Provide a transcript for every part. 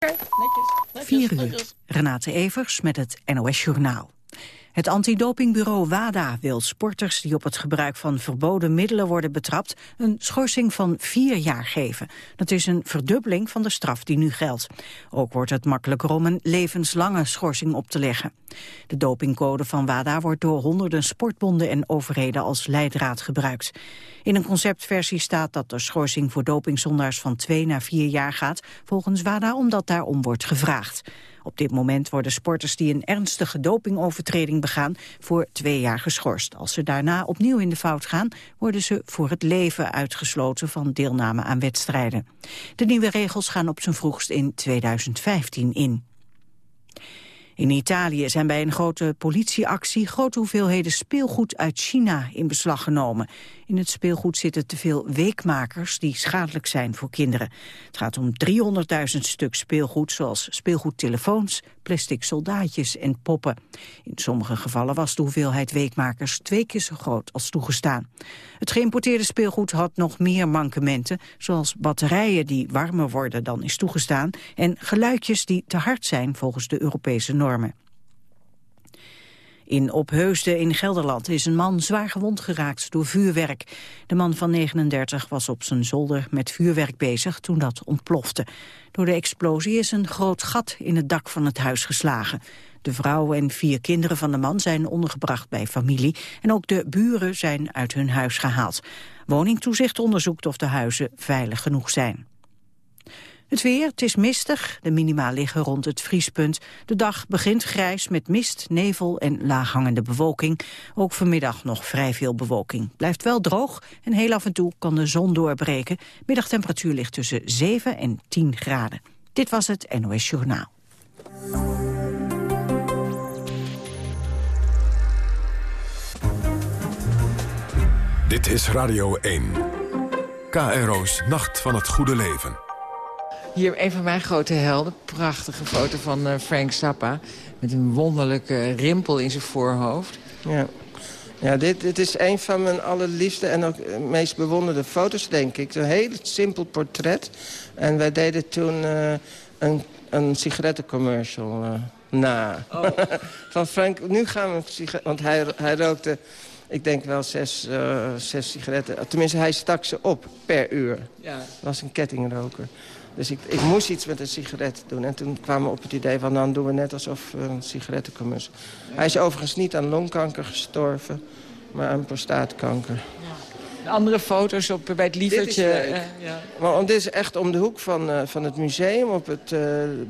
Netjes. 4 uur. Renate Evers met het NOS Journaal. Het antidopingbureau WADA wil sporters die op het gebruik van verboden middelen worden betrapt een schorsing van vier jaar geven. Dat is een verdubbeling van de straf die nu geldt. Ook wordt het makkelijker om een levenslange schorsing op te leggen. De dopingcode van WADA wordt door honderden sportbonden en overheden als leidraad gebruikt. In een conceptversie staat dat de schorsing voor dopingzondaars van twee naar vier jaar gaat, volgens WADA omdat daarom wordt gevraagd. Op dit moment worden sporters die een ernstige dopingovertreding begaan voor twee jaar geschorst. Als ze daarna opnieuw in de fout gaan, worden ze voor het leven uitgesloten van deelname aan wedstrijden. De nieuwe regels gaan op zijn vroegst in 2015 in. In Italië zijn bij een grote politieactie grote hoeveelheden speelgoed uit China in beslag genomen. In het speelgoed zitten te veel weekmakers die schadelijk zijn voor kinderen. Het gaat om 300.000 stuk speelgoed zoals speelgoedtelefoons, plastic soldaatjes en poppen. In sommige gevallen was de hoeveelheid weekmakers twee keer zo groot als toegestaan. Het geïmporteerde speelgoed had nog meer mankementen, zoals batterijen die warmer worden dan is toegestaan en geluidjes die te hard zijn volgens de Europese normen. In Opheusden in Gelderland is een man zwaar gewond geraakt door vuurwerk. De man van 39 was op zijn zolder met vuurwerk bezig toen dat ontplofte. Door de explosie is een groot gat in het dak van het huis geslagen. De vrouw en vier kinderen van de man zijn ondergebracht bij familie... en ook de buren zijn uit hun huis gehaald. Woningtoezicht onderzoekt of de huizen veilig genoeg zijn. Het weer, het is mistig. De minima liggen rond het vriespunt. De dag begint grijs met mist, nevel en laaghangende bewolking. Ook vanmiddag nog vrij veel bewolking. Blijft wel droog en heel af en toe kan de zon doorbreken. Middagtemperatuur ligt tussen 7 en 10 graden. Dit was het NOS Journaal. Dit is Radio 1. KRO's Nacht van het Goede Leven. Hier een van mijn grote helden. Prachtige foto van uh, Frank Zappa. Met een wonderlijke rimpel in zijn voorhoofd. Ja, ja dit, dit is een van mijn allerliefste en ook meest bewonderde foto's, denk ik. Een heel simpel portret. En wij deden toen uh, een, een sigarettencommercial uh, na. Oh. van Frank, nu gaan we... Want hij, hij rookte ik denk wel zes, uh, zes sigaretten. Tenminste, hij stak ze op per uur. Ja. Dat was een kettingroker. Dus ik, ik moest iets met een sigaret doen. En toen kwamen we op het idee van, dan doen we net alsof we een sigarettencommercial. Hij is overigens niet aan longkanker gestorven, maar aan prostaatkanker. Ja. De andere foto's op, bij het lievertje. Uh, ja. Maar dit is echt om de hoek van, uh, van het museum, op het, uh,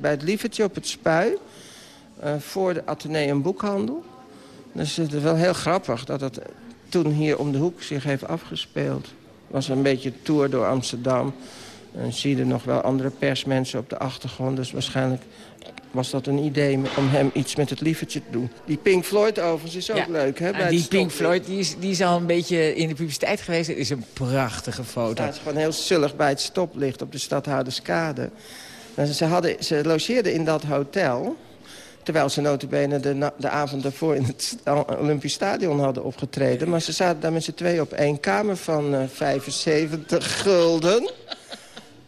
bij het lievertje op het spui. voor de Atheneum Boekhandel. Dus het is wel heel grappig dat het toen hier om de hoek zich heeft afgespeeld. Het was een beetje tour door Amsterdam. En zie je er nog wel andere persmensen op de achtergrond. Dus waarschijnlijk was dat een idee om hem iets met het lievertje te doen. Die Pink Floyd overigens is ook leuk. Hè, bij die Pink Floyd die is, die is al een beetje in de publiciteit geweest. Het is een prachtige foto. Is gewoon heel zullig bij het stoplicht op de Stadhouderskade. Ze, hadden, ze logeerden in dat hotel... Terwijl ze notabene de, de avond daarvoor in het Olympisch Stadion hadden opgetreden. Maar ze zaten daar met z'n twee op één kamer van uh, eh, 75 gulden.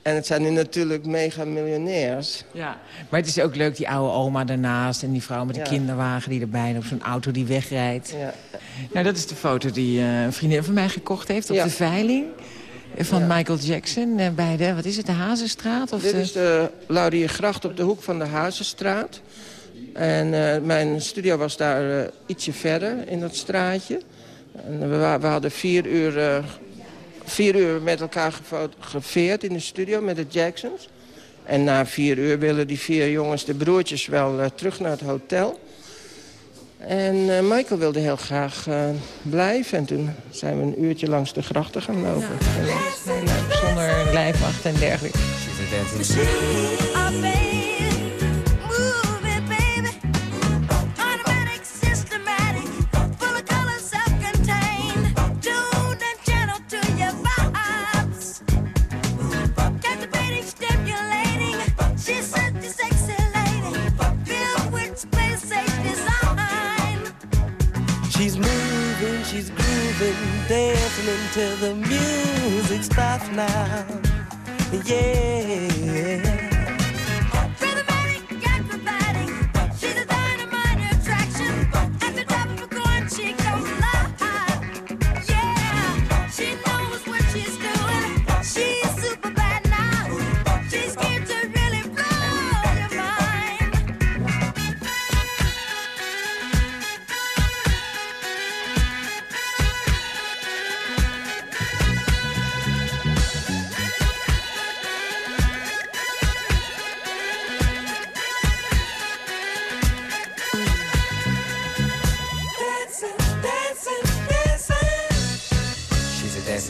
En het zijn nu natuurlijk mega miljonairs. Ja, maar het is ook leuk, die oude oma daarnaast... en die vrouw met de kinderwagen die erbij op zo'n auto die wegrijdt. Ja. Nou, dat is de foto die uh, een vriendin van mij gekocht heeft op de veiling van Michael Jackson uh, bij de, wat is het, de Hazenstraat? Of Dit is de Lauriergracht op de hoek van de Hazenstraat. En uh, mijn studio was daar ietsje verder in dat straatje. En we, we hadden vier uur vier uur met elkaar gefotografeerd in de studio met de Jacksons. En na vier uur willen die vier jongens, de broertjes, wel uh, terug naar het hotel. En uh, Michael wilde heel graag uh, blijven. En toen zijn we een uurtje langs de grachten gaan lopen. Ja. Zonder lijfwacht en dergelijke. Dancing until the music stops now. Yeah.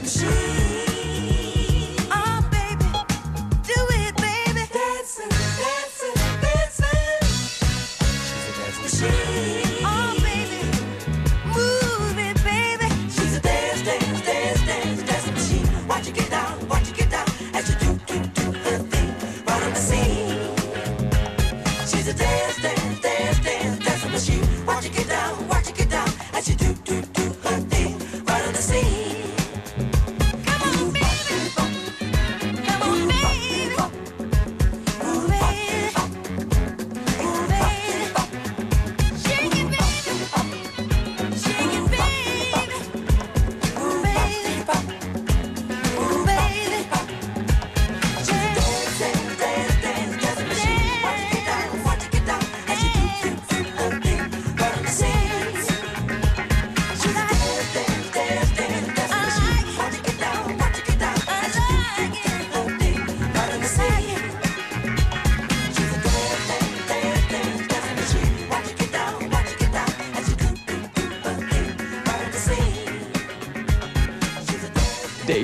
Yes.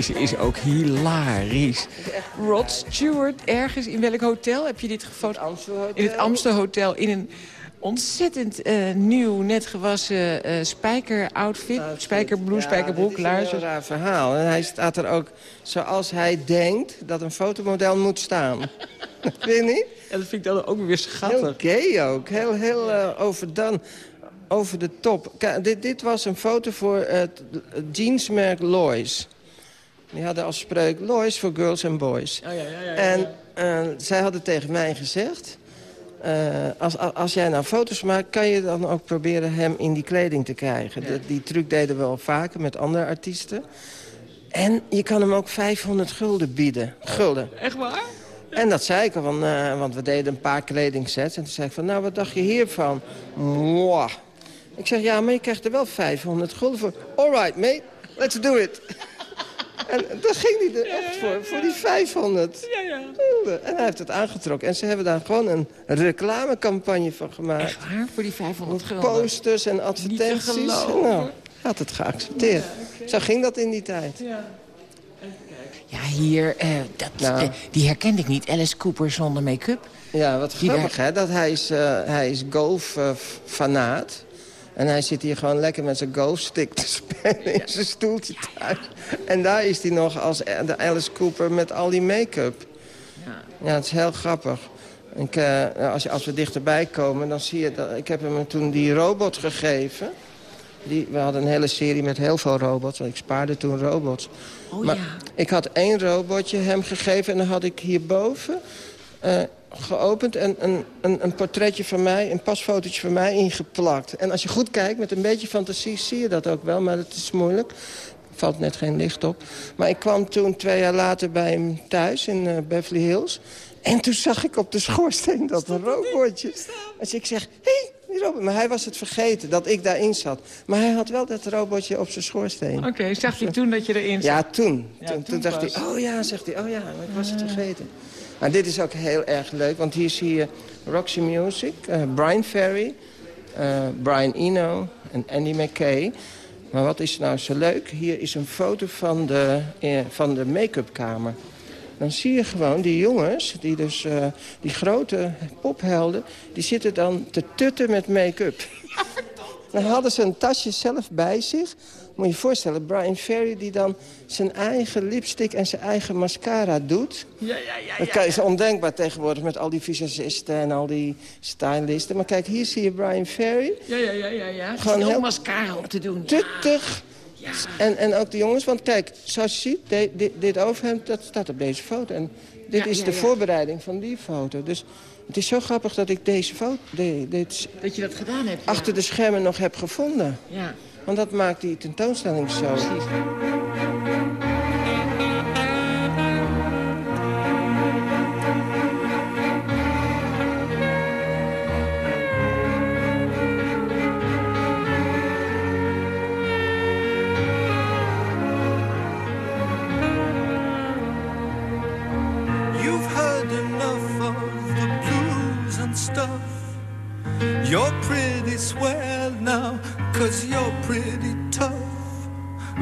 Deze is ook hilarisch. Rod Stewart, ergens in welk hotel heb je dit gefotografeerd? In het Amstelhotel. In een ontzettend uh, nieuw, net gewassen uh, spijker-outfit. Spijkerblue, spijkerbroek, laarzen. Dat is een raar verhaal. En hij staat er ook zoals hij denkt dat een fotomodel moet staan. Weet je niet? Ja, dat vind ik dan ook weer schattig. Heel gay ook. Heel, heel uh, overdone. Over de top. Kijk, dit, dit was een foto voor het jeansmerk Lois. Die hadden als spreuk Lois for girls and boys. Oh, ja, ja, ja, en uh, zij hadden tegen mij gezegd... Uh, als, als jij nou foto's maakt, kan je dan ook proberen hem in die kleding te krijgen. De, die truc deden we wel vaker met andere artiesten. En je kan hem ook 500 gulden bieden. Gulden. Echt waar? En dat zei ik al, van, uh, want we deden een paar kledingsets. En toen zei ik van, nou, wat dacht je hiervan? Mwah. Ik zeg, ja, maar je krijgt er wel 500 gulden voor. All right, mate, let's do it. En daar ging hij er echt voor, voor die 500. Ja, ja. En hij heeft het aangetrokken. En ze hebben daar gewoon een reclamecampagne van gemaakt. Echt waar? Voor die 500 gulden? Posters en advertenties. Niet nou, had het geaccepteerd. Zo ging dat in die tijd. Ja. Ja, hier, uh, dat, nou. uh, die herkende ik niet. Alice Cooper zonder make-up. Ja, wat grappig, hè? Dat hij is, uh, hij is golf-fanaat. En hij zit hier gewoon lekker met zijn golfstick te spelen in zijn stoeltje thuis. En daar is hij nog als de Alice Cooper met al die make-up. Ja. ja, het is heel grappig. Ik, uh, als, als we dichterbij komen, dan zie je dat... Ik heb hem toen die robot gegeven. Die, we hadden een hele serie met heel veel robots. Want ik spaarde toen robots. Oh, maar ja. ik had één robotje hem gegeven en dan had ik hierboven... Uh, geopend en een, een, een, portretje van mij, een pasfotootje van mij ingeplakt. En als je goed kijkt, met een beetje fantasie, zie je dat ook wel, maar het is moeilijk. Er valt net geen licht op. Maar ik kwam toen twee jaar later bij hem thuis in uh, Beverly Hills. En toen zag ik op de schoorsteen dat een robotje. Dus ik zeg, hé, hey, die robot. Maar hij was het vergeten dat ik daarin zat. Maar hij had wel dat robotje op zijn schoorsteen. Oké, okay, zag hij toen dat je erin zat? Ja, toen. Ja, toen, toen dacht hij, oh ja, zegt hij, oh ja, ik was het vergeten. Maar dit is ook heel erg leuk, want hier zie je Roxy Music, uh, Brian Ferry, uh, Brian Eno en Andy McKay. Maar wat is nou zo leuk? Hier is een foto van de, uh, van de make-up kamer. Dan zie je gewoon die jongens, die, dus, uh, die grote pophelden... die zitten dan te tutten met make-up. Dan hadden ze een tasje zelf bij zich. Moet je je voorstellen, Brian Ferry die dan zijn eigen lipstick en zijn eigen mascara doet. Ja, ja, ja. Dat kan, is ondenkbaar tegenwoordig met al die visagisten en al die stylisten. Maar kijk, hier zie je Brian Ferry. Ja, ja, ja, ja. ja. Gewoon heel mascara op te doen. Tuttig. Ja. En, en ook de jongens, want kijk, zoals je ziet, dit overhemd, dat staat op deze foto. En dit is de voorbereiding van die foto. Dus het is zo grappig dat ik deze foto... dit, dat je dat gedaan hebt, Achter de schermen nog heb gevonden. Ja. Want dat maakt die tentoonstelling zo. Precies. You're pretty swell now, cause you're pretty tough.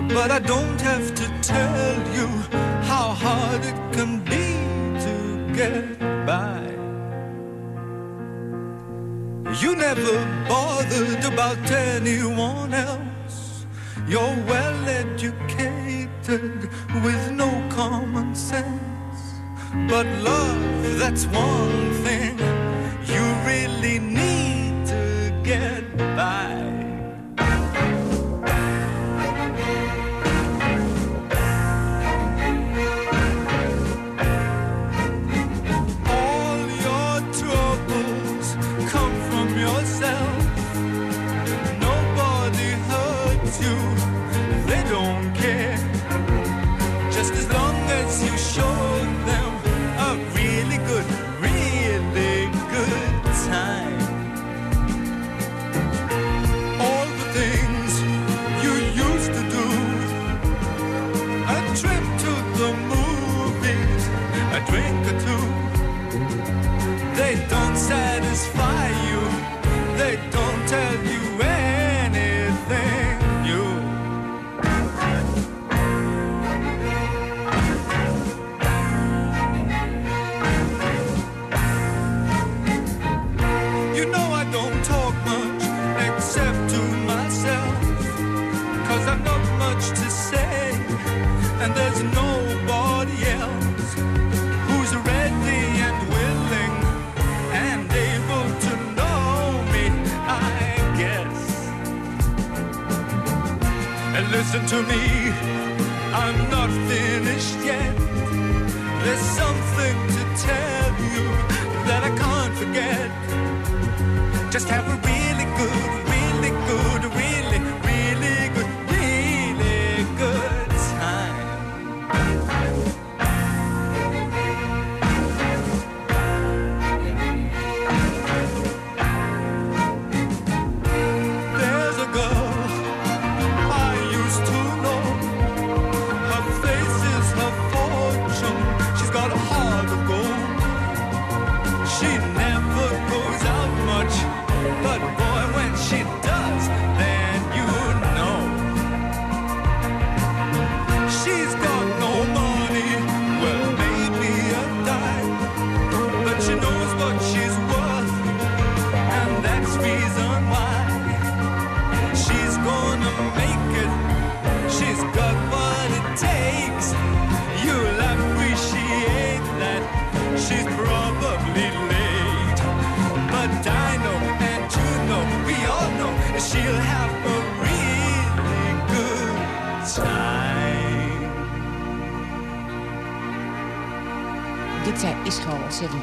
But I don't have to tell you how hard it can be to get by. You never bothered about anyone else. You're well educated with no common sense. But love, that's one thing you really need to get by.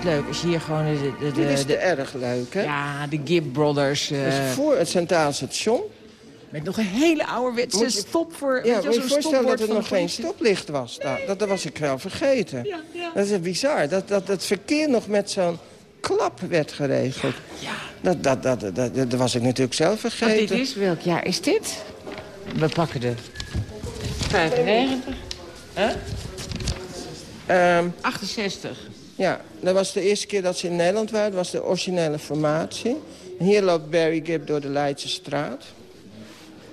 Leuk. Als je hier gewoon de... de, Dit is de- erg leuk, hè? ja, de Gibb Brothers. Dus voor het Centraal Station. met nog een hele ouderwetse stop voor... Ja, moet je voorstellen dat er nog geen stoplicht was. daar. dat, dat was ik wel vergeten. Ja, ja. Dat is bizar. Dat, dat het verkeer nog met zo'n klap werd geregeld. Ja. Dat, dat, dat, dat, dat, dat was ik natuurlijk zelf Wat vergeten. dit is, welk jaar is dit? We pakken de 95, Ehm, 68. Ja, dat was de eerste keer dat ze in Nederland waren. Dat was de originele formatie. En hier loopt Barry Gibb door de Leidse straat.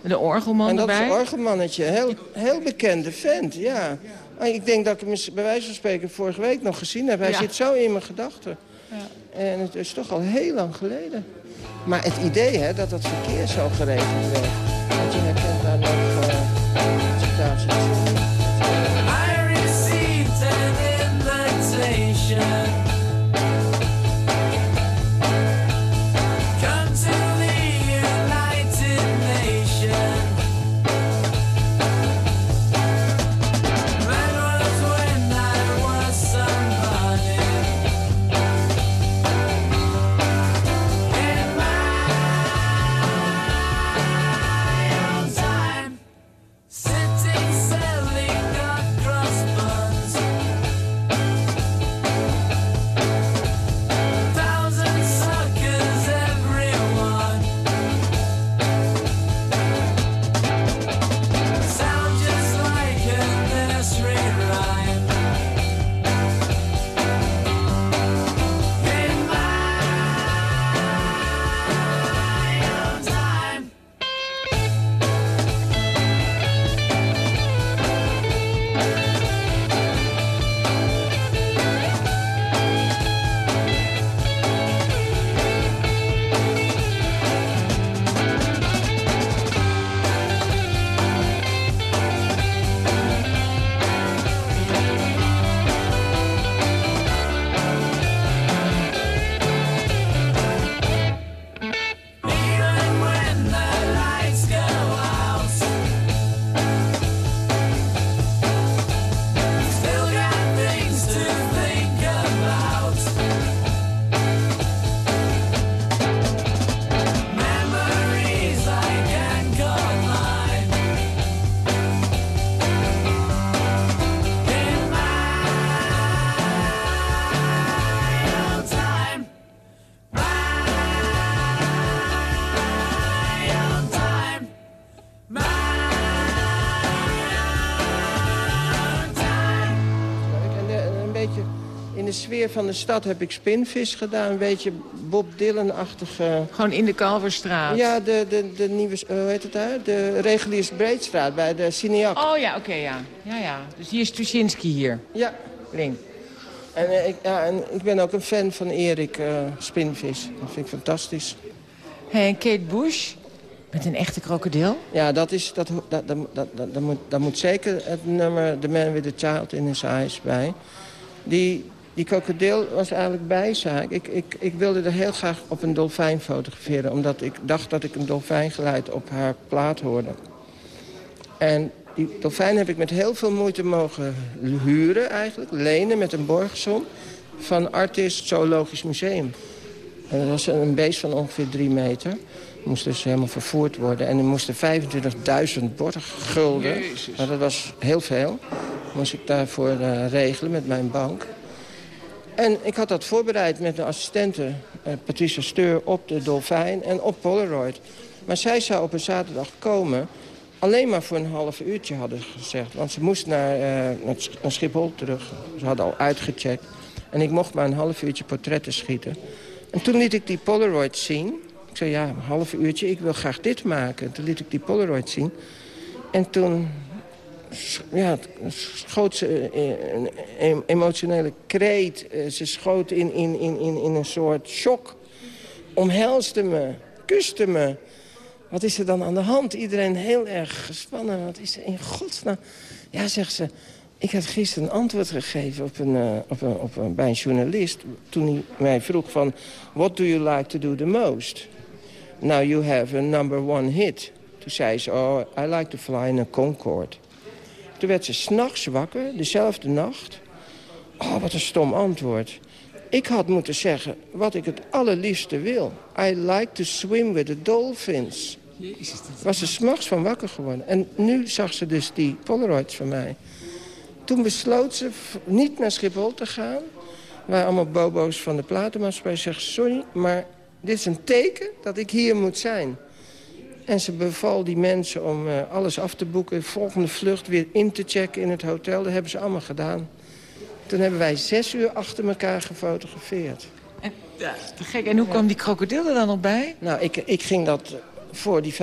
De orgelman en dat is een orgelmannetje. Heel, heel bekende vent, ja. Maar ik denk dat ik hem bij wijze van spreken vorige week nog gezien heb. Hij Ja. zit zo in mijn gedachten. En het is toch al heel lang geleden. Maar het idee hè, dat het verkeer zo geregeld werd. Want je herkent daar nog uh. Van de stad heb ik spinvis gedaan. Een beetje Bob Dylan-achtige... Gewoon in de Kalverstraat. Ja, de, de, de nieuwe, hoe heet het daar? De reguliers Breedstraat bij de Cineac. Oh ja, oké, ja. ja. Ja, Dus hier is Tuschinski hier. Ja, Link. en, eh, ik, ja, en ik ben ook een fan van Erik eh, Spinvis. Dat vind ik fantastisch. Hey, en Kate Bush met een echte krokodil. Ja, dat, is, dat, dat, dat, dat, dat, dat moet, dat moet zeker het nummer The Man with the Child in His Eyes bij. Die, die krokodil was eigenlijk bijzaak. Ik, ik, ik wilde er heel graag op een dolfijn fotograferen... omdat ik dacht dat ik een dolfijngeluid op haar plaat hoorde. En die dolfijn heb ik met heel veel moeite mogen huren eigenlijk. Lenen met een borgsom van Artist Zoologisch Museum. En dat was een beest van ongeveer drie meter. Moest dus helemaal vervoerd worden. En er moesten 25.000 borggulden. Maar dat was heel veel. Moest ik daarvoor eh, regelen met mijn bank. En ik had dat voorbereid met de assistente eh, Patricia Steur op de Dolfijn en op Polaroid. Maar zij zou op een zaterdag komen, alleen maar voor een half uurtje hadden ze gezegd. Want ze moest naar, eh, naar Sch- naar Schiphol terug. Ze hadden al uitgecheckt. En ik mocht maar een half uurtje portretten schieten. En toen liet ik die Polaroid zien. Ik zei, ja, een half uurtje, ik wil graag dit maken. Toen liet ik die Polaroid zien. En toen ja, schoot ze eh, een een emotionele kreet. Eh, Ze schoot in, in, in, in, een soort shock. Omhelsde me, kuste me. Wat is er dan aan de hand? Iedereen heel erg gespannen. Wat is er in godsnaam? Ja, zegt ze. Ik had gisteren een antwoord gegeven op een, eh, op een, op een, bij een journalist... toen hij mij vroeg van... What do you like to do the most? Now you have a number one hit. Toen zei ze, oh, I like to fly in a Concorde. Toen werd ze s'nachts wakker, dezelfde nacht. Oh, wat een stom antwoord. Ik had moeten zeggen wat ik het allerliefste wil. I like to swim with the dolphins. Was ze s'nachts van wakker geworden. En nu zag ze dus die Polaroids van mij. Toen besloot ze niet naar Schiphol te gaan. Waar allemaal bobo's van de platenmaatschappij zeggen... sorry, maar dit is een teken dat ik hier moet zijn. En ze beval die mensen om eh, alles af te boeken. Volgende vlucht weer in te checken in het hotel. Dat hebben ze allemaal gedaan. Toen hebben wij zes uur achter elkaar gefotografeerd. En, ja, te gek. En hoe kwam die krokodil er dan nog bij? Nou, ik, ik ging dat voor die 25.000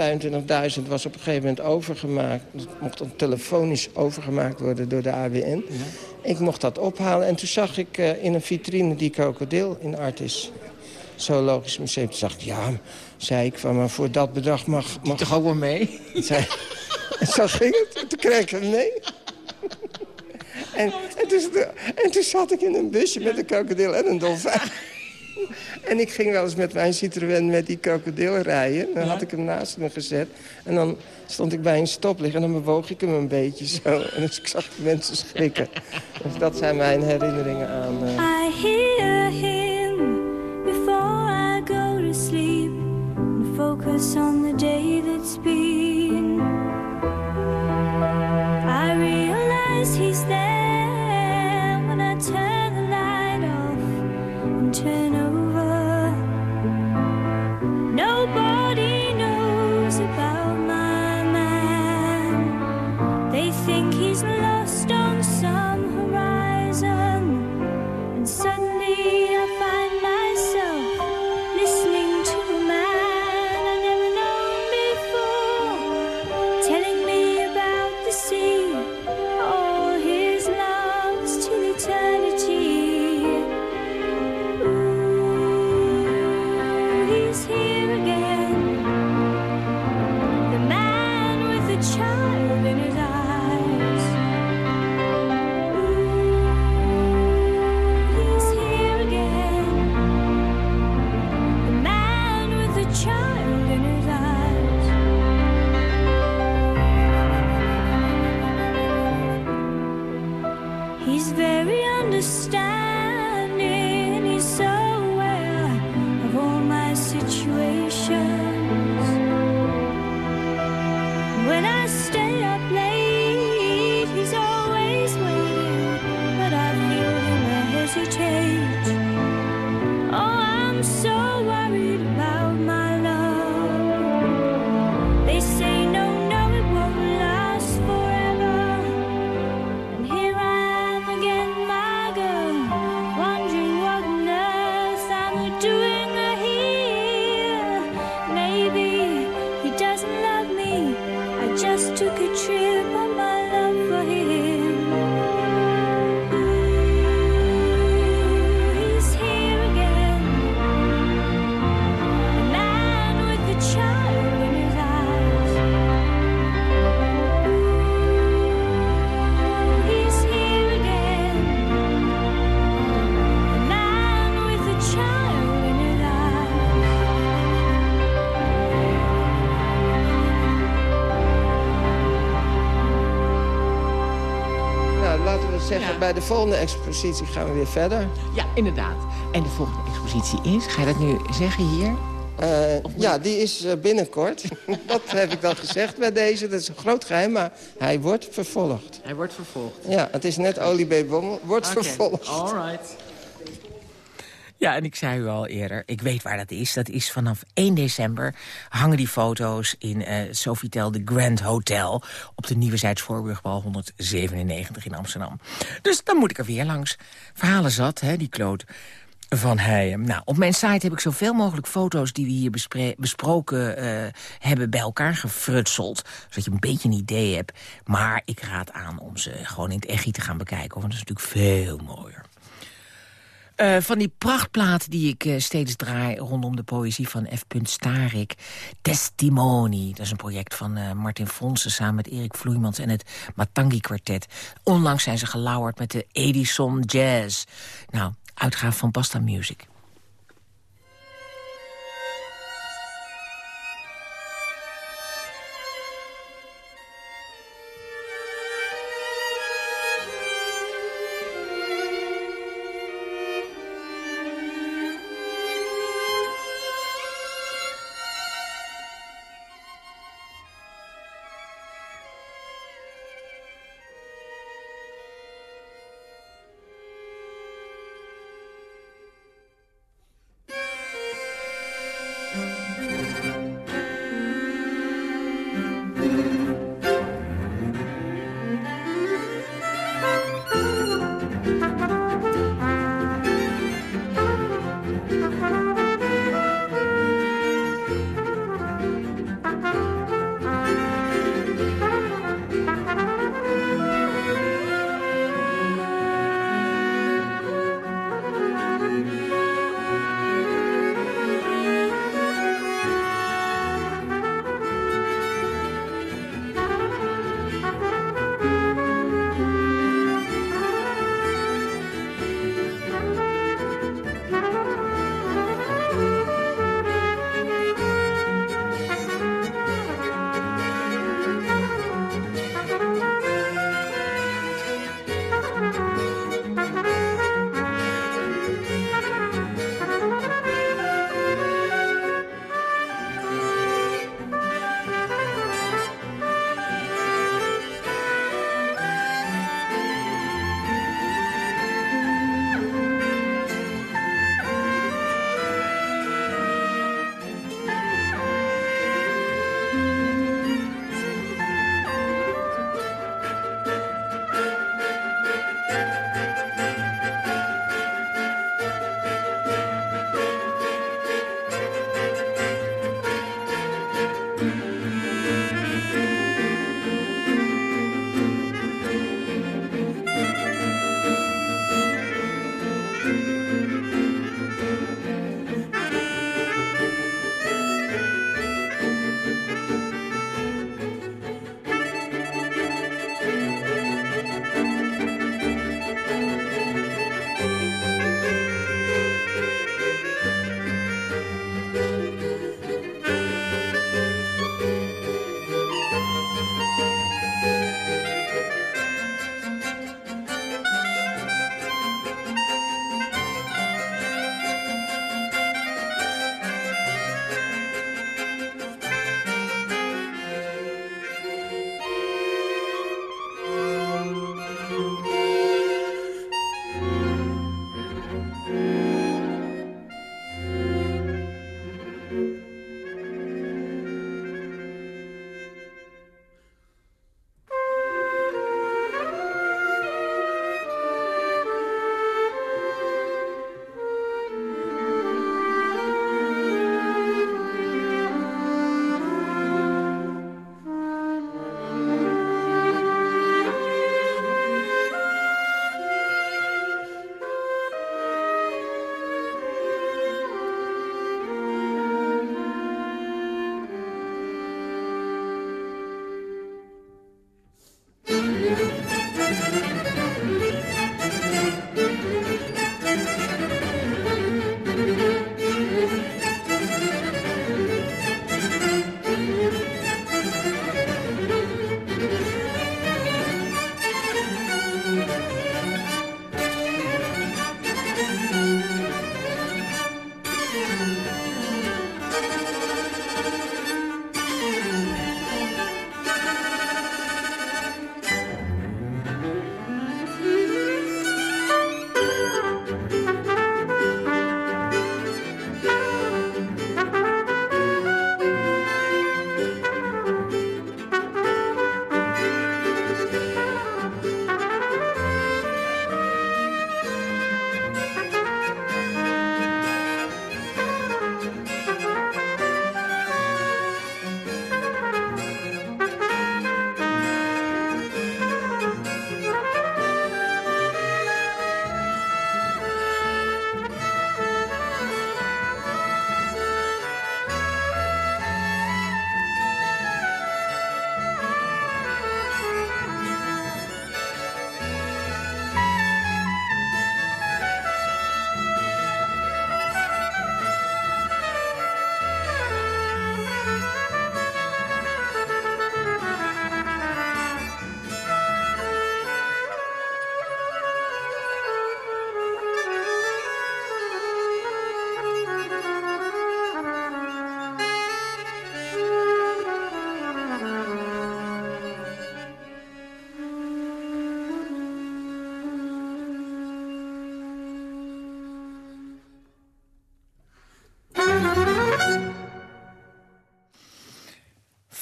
was op een gegeven moment overgemaakt. Dat mocht dan telefonisch overgemaakt worden door de AWN. Ik mocht dat ophalen en toen zag ik eh, in een vitrine die krokodil in Artis. Zoologisch Museum. Toen zag ik, ja, zei ik, van, maar voor dat bedrag mag... mag Toch ook wel mee? zei, en zo ging het. En Toen kreeg ik hem mee. En, en, toen, en toen zat ik in een busje met een krokodil en een dolfijn. En ik ging wel eens met mijn Citroën met die krokodil rijden. Dan had ik hem naast me gezet. En dan stond ik bij een stoplicht en dan bewoog ik hem een beetje zo. En dus ik zag de mensen schrikken. Dus dat zijn mijn herinneringen aan... eh, I hear him before I go to sleep focus on the day that's been. I realize he's there when I turn the light off and turn over. Nobody knows about my man. They think he's bij de volgende expositie gaan we weer verder. Ja, inderdaad. En de volgende expositie is, ga je dat nu zeggen hier? Eh, ja, die is eh, binnenkort. dat heb ik dan gezegd bij deze. Dat is een groot geheim, maar hij wordt vervolgd. Hij wordt vervolgd. Ja, het is net Olie B. Bommel. Wordt vervolgd. all right. Ja, en ik zei u al eerder, ik weet waar dat is. Dat is vanaf 1 december hangen die foto's in eh Sofitel de Grand Hotel... op de Nieuwe Zuidsvoorburgbal 197 in Amsterdam. Dus dan moet ik er weer langs. Verhalen zat, hè, die kloot van Heijem. Nou, op mijn site heb ik zoveel mogelijk foto's die we hier besproken eh, hebben bij elkaar gefrutseld. Zodat je een beetje een idee hebt. Maar ik raad aan om ze gewoon in het echi te gaan bekijken. Want dat is natuurlijk veel mooier. Eh, van die prachtplaat die ik eh, steeds draai rondom de poëzie van F. Starik. Testimony, dat is een project van eh, Martin Fonsen samen met Erik Vloeimans en het Matangi Quartet. Onlangs zijn ze gelauwerd met de Edison Jazz. Nou, uitgave van Basta Music.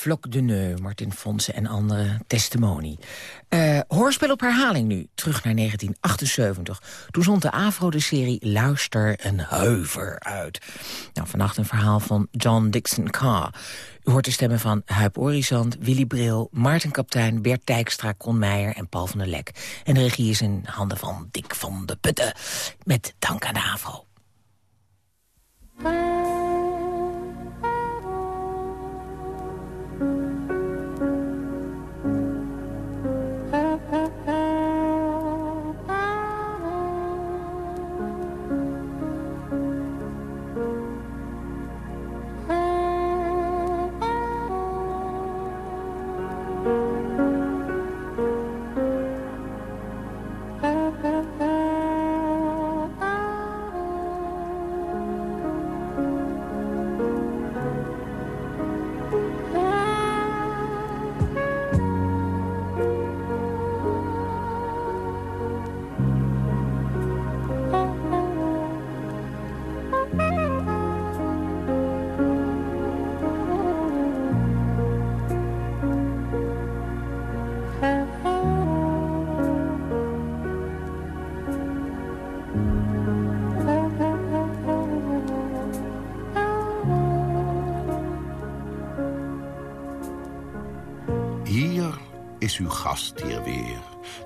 Floc de Neu, Martin Fonsen en andere testimonie. Eh, hoorspel op herhaling nu, terug naar 1978. Toen zond de AVRO de serie Luister een Heuver uit. Nou, vannacht een verhaal van John Dixon Carr. U hoort de stemmen van Huip Orizant, Willy Bril, Maarten Kaptein... Bert Dijkstra, Con Meijer en Paul van der Lek. En de regie is in handen van Dick van de Putten. Met dank aan de AVRO. Is uw gastheer weer,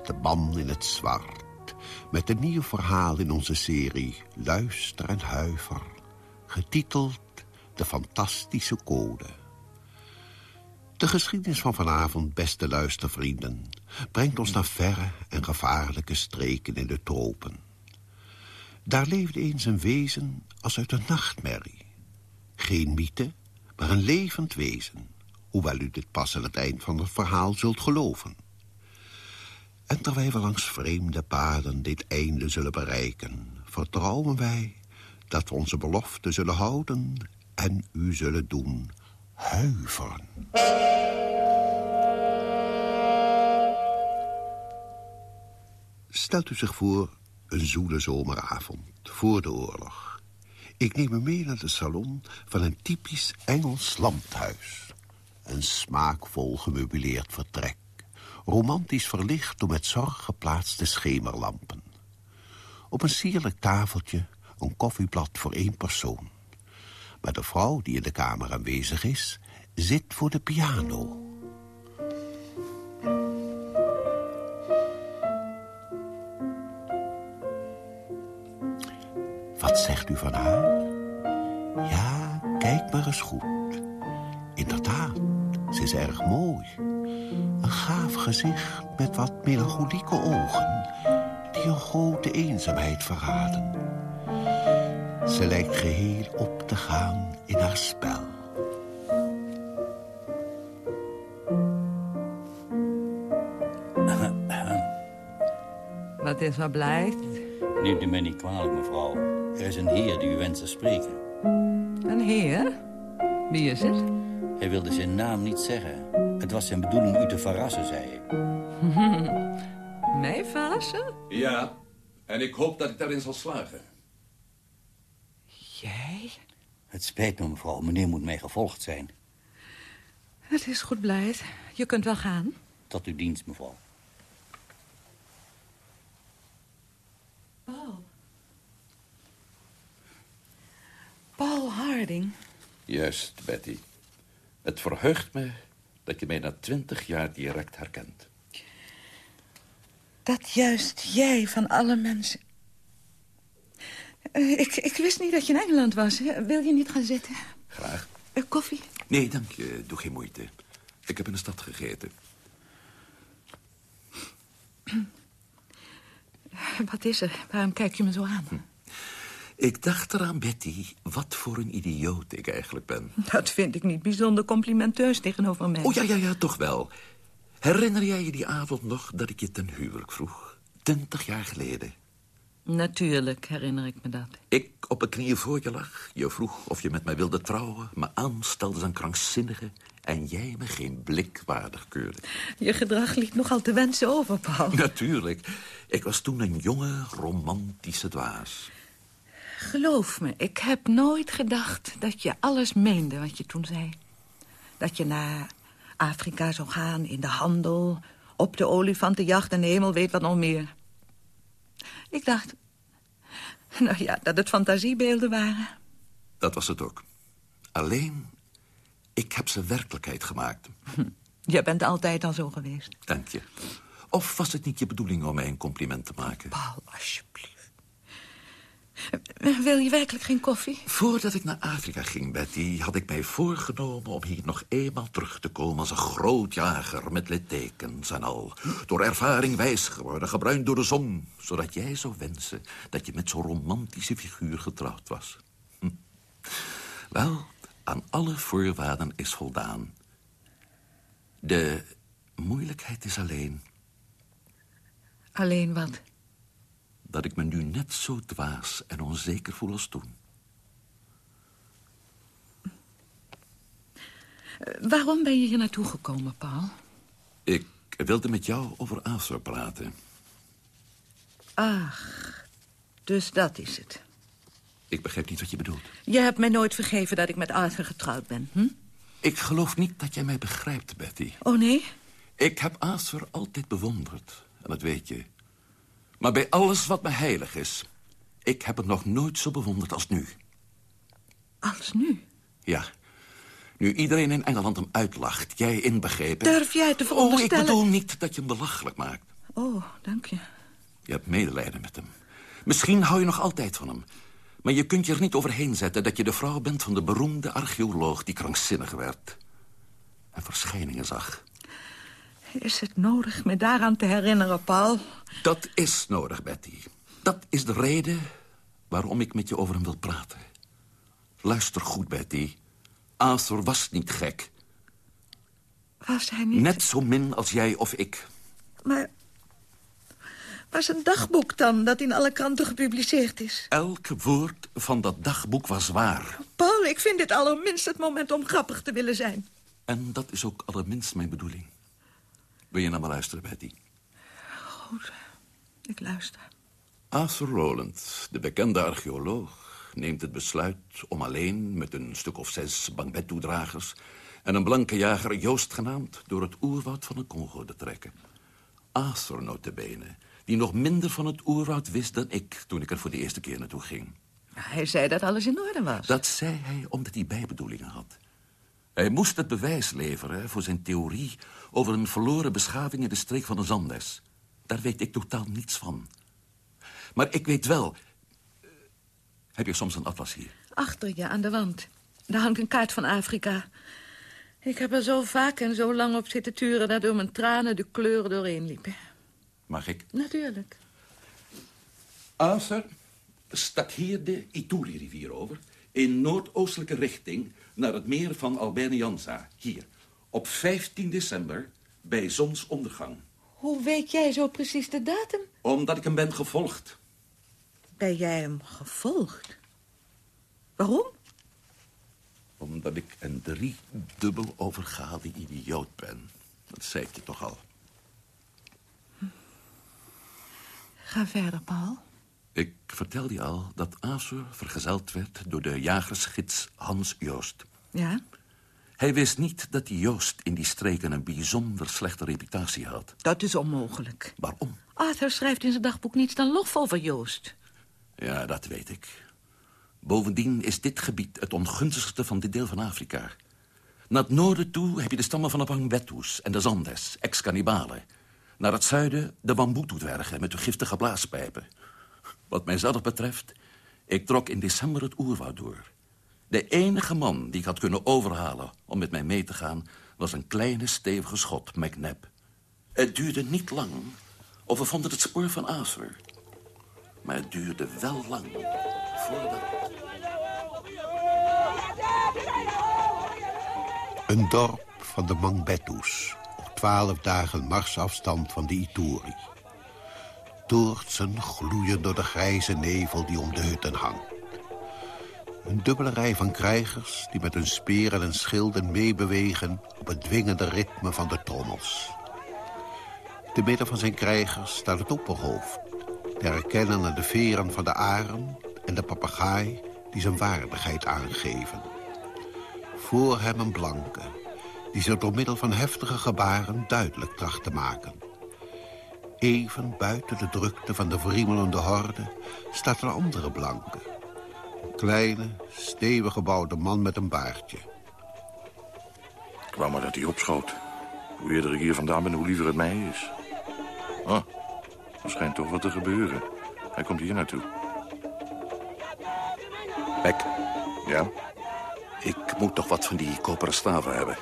de man in het zwart. Met een nieuw verhaal in onze serie Luister en Huiver. Getiteld De Fantastische Code. De geschiedenis van vanavond, beste luistervrienden... brengt ons naar verre en gevaarlijke streken in de tropen. Daar leefde eens een wezen als uit een nachtmerrie. Geen mythe, maar een levend wezen. Hoewel u dit pas aan het eind van het verhaal zult geloven. En terwijl we langs vreemde paden dit einde zullen bereiken... vertrouwen wij dat we onze belofte zullen houden... en u zullen doen huiveren. Stelt u zich voor een zoele zomeravond, voor de oorlog. Ik neem u mee naar de salon van een typisch Engels landhuis. Een smaakvol gemeubileerd vertrek. Romantisch verlicht door met zorg geplaatste schemerlampen. Op een sierlijk tafeltje een koffieblad voor één persoon. Maar de vrouw die in de kamer aanwezig is, zit voor de piano. Wat zegt u van haar? Ja, kijk maar eens goed. Inderdaad, ze is erg mooi. Een gaaf gezicht met wat melancholieke ogen... die een grote eenzaamheid verraden. Ze lijkt geheel op te gaan in haar spel. Wat is er blijft? Neemt u mij niet kwalijk, mevrouw. Er is een heer die u wenst te spreken. Een heer? Wie is het? Hij wilde zijn naam niet zeggen. Het was zijn bedoeling u te verrassen, zei hij. Mij verrassen? Ja, en ik hoop dat ik daarin zal slagen. Jij? Het spijt me, mevrouw. Meneer moet mij gevolgd zijn. Het is goed, Blijt. Je kunt wel gaan. Tot uw dienst, mevrouw. Paul. Paul Harding. Juist, Betty. Het verheugt me dat je mij na twintig jaar direct herkent. Dat juist jij van alle mensen... Eh, ik, ik wist niet dat je in Engeland was. Wil je niet gaan zitten? Graag. Eh, koffie? Nee, dank je. Doe geen moeite. Ik heb in de stad gegeten. Wat is er? Waarom kijk je me zo aan? Ik dacht eraan, Betty, wat voor een idioot ik eigenlijk ben. Dat vind ik niet bijzonder complimenteus tegenover mij. Oh, ja, ja, ja, toch wel. Herinner jij je die avond nog dat ik je ten huwelijk vroeg? Twintig jaar geleden. Natuurlijk herinner ik me dat. Ik op mijn knieën voor je lag. Je vroeg of je met mij wilde trouwen. Me aanstelde als een krankzinnige. En jij me geen blik waardig keurde. Je gedrag liet nogal te wensen over, Paul. Natuurlijk. Ik was toen een jonge, romantische dwaas. Geloof me, ik heb nooit gedacht dat je alles meende wat je toen zei. Dat je na Afrika zou gaan, in de handel... op de olifantenjacht en de hemel weet wat nog meer. Ik dacht... Nou ja, dat het fantasiebeelden waren. Dat was het ook. Alleen, ik heb ze werkelijkheid gemaakt. Je bent altijd al zo geweest. Dank je. Of was het niet je bedoeling om mij een compliment te maken? Paul, alsjeblieft. Wil je werkelijk geen koffie? Voordat ik naar Afrika ging, Betty, had ik mij voorgenomen om hier nog eenmaal terug te komen als een groot jager met littekens en al. Door ervaring wijs geworden, gebruind door de zon, zodat jij zou wensen dat je met zo'n romantische figuur getrouwd was. Hm. Wel, aan alle voorwaarden is voldaan. De moeilijkheid is alleen Alleen wat? Dat ik me nu net zo dwaas en onzeker voel als toen. Waarom ben je hier naartoe gekomen, Paul? Ik wilde met jou over Arthur praten. Ach, dus dat is het. Ik begrijp niet wat je bedoelt. Je hebt mij nooit vergeven dat ik met Arthur getrouwd ben, hm? Ik geloof niet dat jij mij begrijpt, Betty. Oh, nee? Ik heb Arthur altijd bewonderd, en dat weet je. Maar bij alles wat me heilig is... ik heb het nog nooit zo bewonderd als nu. Als nu? Ja, nu iedereen in Engeland hem uitlacht, jij inbegrepen... Durf jij te Oh, ik veronderstellen... bedoel niet dat je hem belachelijk maakt. Oh, dank je. Je hebt medelijden met hem. Misschien hou je nog altijd van hem. Maar je kunt je er niet overheen zetten dat je de vrouw bent van de beroemde archeoloog die krankzinnig werd. En verschijningen zag. Is het nodig me daaraan te herinneren, Paul? Dat is nodig, Betty. Dat is de reden waarom ik met je over hem wil praten. Luister goed, Betty. Arthur was niet gek. Was hij niet... Net zo min als jij of ik. Maar... Was een dagboek dan, dat in alle kranten gepubliceerd is? Elk woord van dat dagboek was waar. Paul, ik vind dit allerminst het moment om grappig te willen zijn. En dat is ook allerminst mijn bedoeling. Wil je naar me luisteren, Betty? Goed, ik luister. Arthur Rowland, de bekende archeoloog, neemt het besluit om alleen met een stuk of zes bangbet-toedragers en een blanke jager Joost genaamd door het oerwoud van de Congo te trekken. Arthur notabene, die nog minder van het oerwoud wist dan ik toen ik er voor de eerste keer naartoe ging. Hij zei dat alles in orde was. Dat zei hij omdat hij bijbedoelingen had. Hij moest het bewijs leveren voor zijn theorie over een verloren beschaving in de streek van de Zandes. Daar weet ik totaal niets van. Maar ik weet wel... eh, Heb je soms een atlas hier? Achter je, aan de wand. Daar hangt een kaart van Afrika. Ik heb er zo vaak en zo lang op zitten turen... dat door mijn tranen de kleuren doorheen liepen. Mag ik? Natuurlijk. Arthur stak hier de Ituri-rivier over... in noordoostelijke richting naar het meer van Albanianza. Hier, op 15 december, bij zonsondergang. Hoe weet jij zo precies de datum? Omdat ik hem ben gevolgd. Ben jij hem gevolgd? Waarom? Omdat ik een driedubbel overgade idioot ben. Dat zei ik je toch al. Ga verder, Paul. Ik vertelde je al dat Arthur vergezeld werd door de jagersgids Hans Joost. Ja? Hij wist niet dat die Joost in die streken een bijzonder slechte reputatie had. Dat is onmogelijk. Waarom? Arthur schrijft in zijn dagboek niets dan lof over Joost. Ja, dat weet ik. Bovendien is dit gebied het ongunstigste van dit deel van Afrika. Naar het noorden toe heb je de stammen van de Bangbetus en de Zandes, ex-kannibalen. Naar het zuiden de Wambutu-dwergen met hun giftige blaaspijpen. Wat mijzelf betreft, ik trok in december het oerwoud door. De enige man die ik had kunnen overhalen om met mij mee te gaan... was een kleine, stevige schot, McNab. Het duurde niet lang of we vonden het spoor van Arthur. Maar het duurde wel lang voordat... Een dorp van de Mangbetus, op twaalf dagen marsafstand van de Ituri. Toortsen gloeien door de grijze nevel die om de hutten hangt. Een dubbele rij van krijgers die met hun speren en schilden meebewegen... op het dwingende ritme van de trommels. Te midden van zijn krijgers staat het opperhoofd... de herkennen de veren van de arend en de papegaai... die zijn waardigheid aangeven. Voor hem een blanke, die ze door middel van heftige gebaren duidelijk tracht te maken. Even buiten de drukte van de verriemelende horde staat een andere blanke. Een kleine, stevig gebouwde man met een baardje. Ik wou maar dat hij opschoot. Hoe eerder ik hier vandaan ben, hoe liever het mij is. Ah, er schijnt toch wat te gebeuren. Hij komt hier naartoe. Beck, Ja? ik moet toch wat van die koperen staven hebben.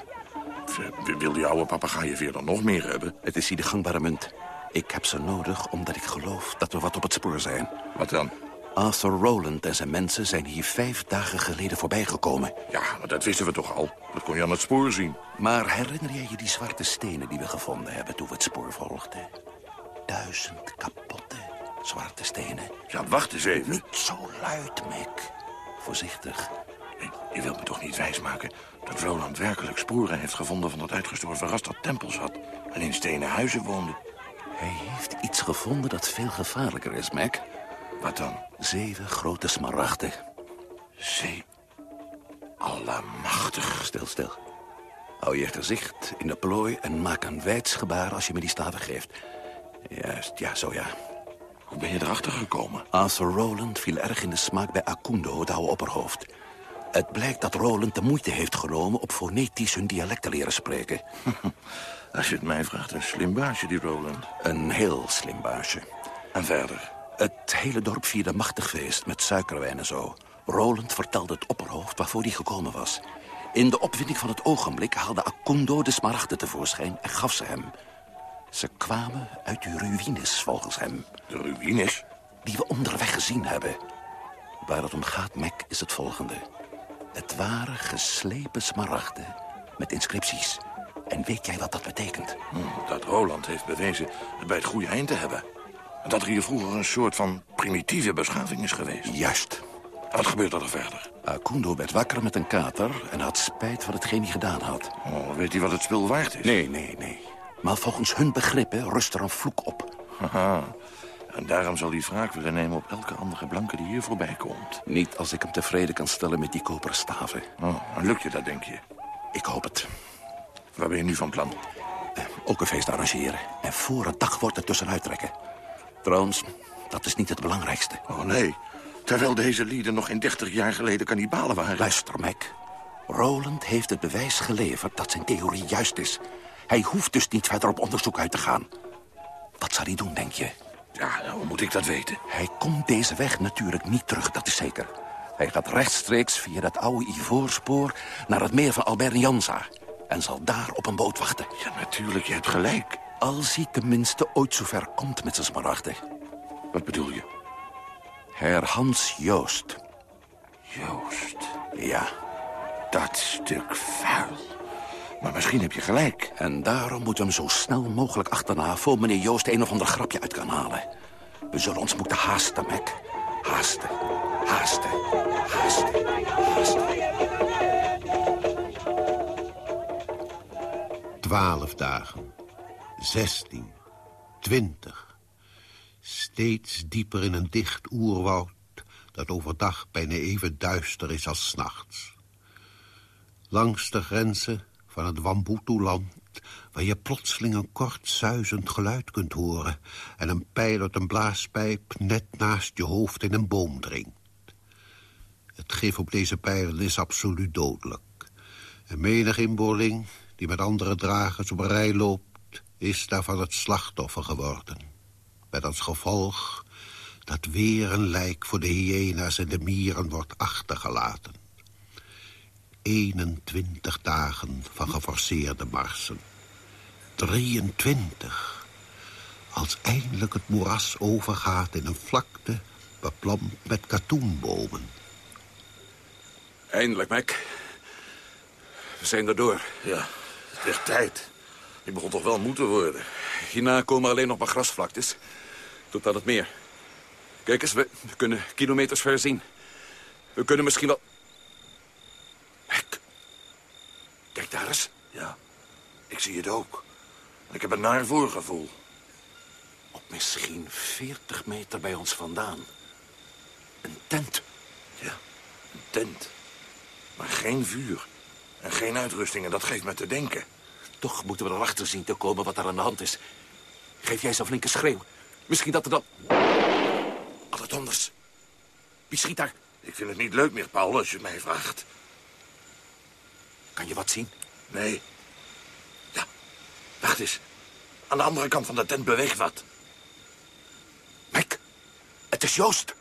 Wil die oude papegaaienveer dan nog meer hebben? Het is hier de gangbare munt. Ik heb ze nodig omdat ik geloof dat we wat op het spoor zijn. Wat dan? Arthur Rowland en zijn mensen zijn hier vijf dagen geleden voorbijgekomen. Ja, maar dat wisten we toch al. Dat kon je aan het spoor zien. Maar herinner jij je die zwarte stenen die we gevonden hebben toen we het spoor volgden? Duizend kapotte zwarte stenen. Ja, wacht eens even. Niet zo luid, Mick. Voorzichtig. Je, je wilt me toch niet wijsmaken dat Roland werkelijk sporen heeft gevonden van dat uitgestorven ras dat tempels had en in stenen huizen woonde? Hij heeft iets gevonden dat veel gevaarlijker is, Mac. Wat dan? Zeven grote smaragden. Zee. Allemachtig. Stil, stil. Hou je gezicht in de plooi en maak een wijdsgebaar als je me die staven geeft. Juist, ja, zo ja. Hoe ben je erachter gekomen? Arthur Rowland viel erg in de smaak bij Akundo, het oude opperhoofd. Het blijkt dat Rowland de moeite heeft genomen op fonetisch hun dialect te leren spreken. Als je het mij vraagt, een slim baasje, die Roland. Een heel slim baasje. En verder? Het hele dorp vierde machtig feest met suikerwijn en zo. Roland vertelde het opperhoofd waarvoor hij gekomen was. In de opwinding van het ogenblik haalde Akundo de smaragden tevoorschijn en gaf ze hem. Ze kwamen uit de ruïnes, volgens hem. De ruïnes? Die we onderweg gezien hebben. Waar het om gaat, Mac, is het volgende. Het waren geslepen smaragden met inscripties. En weet jij wat dat betekent? Hm, dat Roland heeft bewezen het bij het goede eind te hebben. Dat er hier vroeger een soort van primitieve beschaving is geweest. Juist. En wat gebeurt er dan verder? Akundo werd wakker met een kater en had spijt van hetgeen hij gedaan had. Oh, weet hij wat het spul waard is? Nee, nee, nee. Maar volgens hun begrippen rust er een vloek op. Haha. En daarom zal hij wraak willen nemen op elke andere blanke die hier voorbij komt. Niet als ik hem tevreden kan stellen met die koperen staven. Oh, en lukt je dat, denk je? Ik hoop het. Waar ben je nu van plan? Eh, ook een feest arrangeren. En voor het dag wordt er tussenuit trekken. Trouwens, dat is niet het belangrijkste. Oh, nee. Terwijl deze lieden nog geen 30 jaar geleden kannibalen waren. Luister, Mac. Roland heeft het bewijs geleverd dat zijn theorie juist is. Hij hoeft dus niet verder op onderzoek uit te gaan. Wat zal hij doen, denk je? Ja, nou, hoe moet ik dat weten? Hij komt deze weg natuurlijk niet terug, dat is zeker. Hij gaat rechtstreeks via dat oude ivoorspoor naar het meer van Albernianza. En zal daar op een boot wachten. Ja, natuurlijk, je hebt gelijk. Als hij tenminste ooit zover komt met zijn smaragden. Wat bedoel je? Herr Hans Joost. Joost. Ja. Dat stuk vuil. Maar misschien heb je gelijk. En daarom moeten we hem zo snel mogelijk achterna... voor meneer Joost een of ander grapje uit kan halen. We zullen ons moeten haasten, Mac. Haasten, haasten, haasten, haasten. Twaalf dagen. Zestien. Twintig. Steeds dieper in een dicht oerwoud... dat overdag bijna even duister is als 's nachts. Langs de grenzen van het Wambutu-land... waar je plotseling een kort zuizend geluid kunt horen... en een pijl uit een blaaspijp net naast je hoofd in een boom dringt. Het gif op deze pijlen is absoluut dodelijk. En menig inboorling die met andere dragers op een rij loopt... is daarvan het slachtoffer geworden. Met als gevolg dat weer een lijk voor de hyena's en de mieren wordt achtergelaten. 21 dagen van geforceerde marsen. 23. Als eindelijk het moeras overgaat in een vlakte... beplant met katoenbomen. Eindelijk, Mac. We zijn er door. Ja, het is echt tijd. Ik begon toch wel moe te worden. Hierna komen alleen nog maar grasvlaktes. Tot aan het meer. Kijk eens, we, kunnen kilometers ver zien. We kunnen misschien wel... Mac. Kijk daar eens. Ja, ik zie het ook. Ik heb een naar voorgevoel. Op misschien 40 meter bij ons vandaan. Een tent. Ja, een tent. Maar geen vuur. En geen uitrustingen, dat geeft me te denken. Toch moeten we erachter zien te komen wat er aan de hand is. Geef jij eens een flinke schreeuw. Misschien dat er dan... Alle donders. Wie schiet daar? Ik vind het niet leuk meer, Paul, als je mij vraagt. Kan je wat zien? Nee. Ja, wacht eens. Aan de andere kant van de tent beweegt wat. Mike, het is Joost.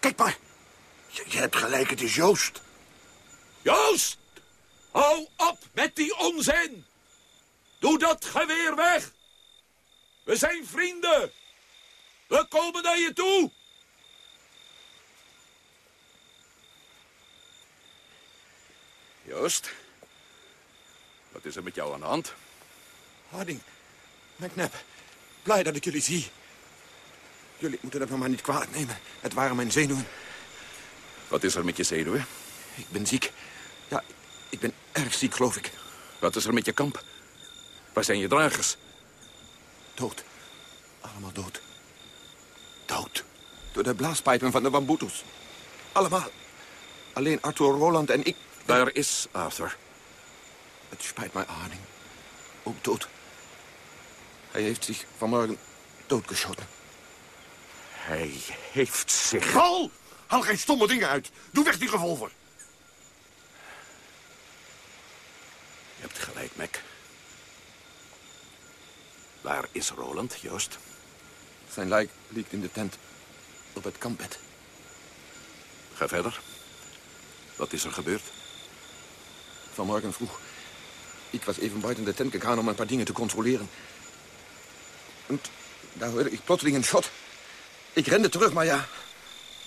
Kijk maar. Je, je hebt gelijk, het is Joost. Joost! Hou op met die onzin! Doe dat geweer weg! We zijn vrienden! We komen naar je toe! Joost, wat is er met jou aan de hand? Harding, McNab, blij dat ik jullie zie. Jullie moeten het me maar niet kwalijk nemen. Het waren mijn zenuwen. Wat is er met je zenuwen? Ik ben ziek. Ja, ik ben erg ziek, geloof ik. Wat is er met je kamp? Waar zijn je dragers? Dood. Allemaal dood. Dood. Door de blaaspijpen van de bamboetos. Allemaal. Alleen Arthur Roland en ik... Daar is Arthur. Het spijt mij, Harding. Ook dood. Hij heeft zich vanmorgen doodgeschoten. Hij heeft zich... Paul! Haal geen stomme dingen uit. Doe weg die revolver. Je hebt gelijk, Mac. Waar is Roland, Joost? Zijn lijk ligt in de tent. Op het kampbed. Ga verder. Wat is er gebeurd? Vanmorgen vroeg. Ik was even buiten de tent gegaan om een paar dingen te controleren. En daar hoorde ik plotseling een schot. Ik rende terug, maar ja,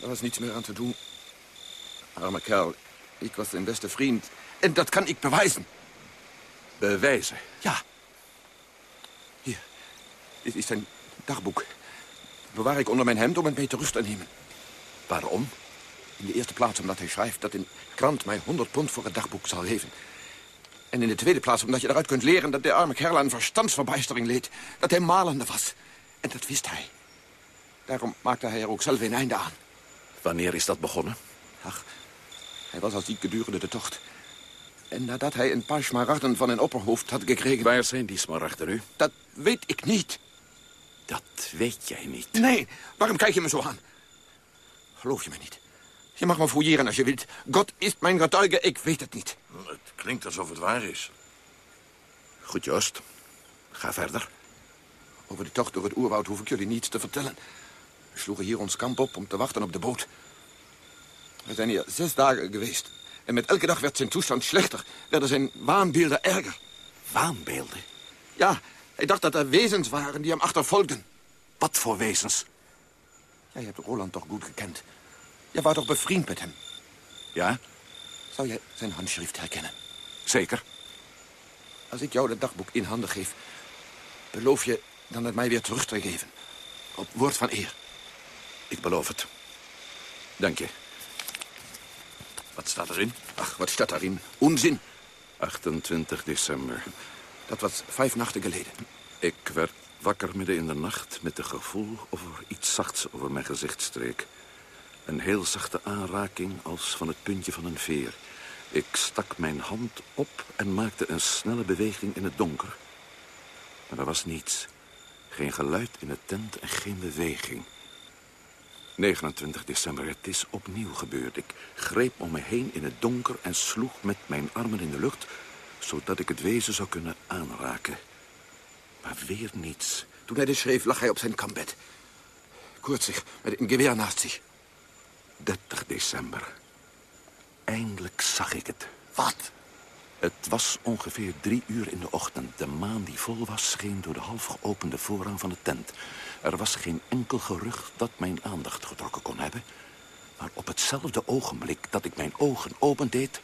er was niets meer aan te doen. Arme kerel, ik was zijn beste vriend. En dat kan ik bewijzen. Bewijzen? Ja. Dit is zijn dagboek. Bewaar ik onder mijn hemd om het mee te rust te nemen. Waarom? In de eerste plaats omdat hij schrijft dat een krant mij 100 pond voor het dagboek zal geven. En in de tweede plaats omdat je eruit kunt leren dat de arme kerel aan verstandsverbijstering leed. Dat hij malende was. En dat wist hij. Daarom maakte hij er ook zelf een einde aan. Wanneer is dat begonnen? Ach, hij was al ziek gedurende de tocht. En nadat hij een paar smaragden van een opperhoofd had gekregen... Waar zijn die smaragden nu? Dat weet ik niet. Dat weet jij niet. Nee, waarom kijk je me zo aan? Geloof je me niet? Je mag me fouilleren als je wilt. God is mijn getuige, ik weet het niet. Het klinkt alsof het waar is. Goed, Joost. Ga verder. Over de tocht door het oerwoud hoef ik jullie niets te vertellen. We sloegen hier ons kamp op om te wachten op de boot. We zijn hier zes dagen geweest. En met elke dag werd zijn toestand slechter. Werden zijn waanbeelden erger. Waanbeelden? Ja, hij dacht dat er wezens waren die hem achtervolgden. Wat voor wezens? Jij hebt Roland toch goed gekend. Jij was toch bevriend met hem? Ja? Zou jij zijn handschrift herkennen? Zeker. Als ik jou dat dagboek in handen geef... beloof je dan het mij weer terug te geven. Op woord van eer. Ik beloof het. Dank je. Wat staat erin? Ach, wat staat daarin? Onzin. 28 december. Dat was vijf nachten geleden. Ik werd wakker midden in de nacht met het gevoel of er iets zachts over mijn gezicht streek. Een heel zachte aanraking als van het puntje van een veer. Ik stak mijn hand op en maakte een snelle beweging in het donker. Maar er was niets. Geen geluid in de tent en geen beweging. 29 december, het is opnieuw gebeurd. Ik greep om me heen in het donker en sloeg met mijn armen in de lucht... zodat ik het wezen zou kunnen aanraken. Maar weer niets. Toen hij dit schreef, lag hij op zijn kampbed. Koortsig, met een geweer naast zich. 30 december. Eindelijk zag ik het. Wat? Het was ongeveer drie uur in de ochtend. De maan die vol was, scheen door de half geopende voorrang van de tent. Er was geen enkel gerucht dat mijn aandacht getrokken kon hebben. Maar op hetzelfde ogenblik dat ik mijn ogen opendeed...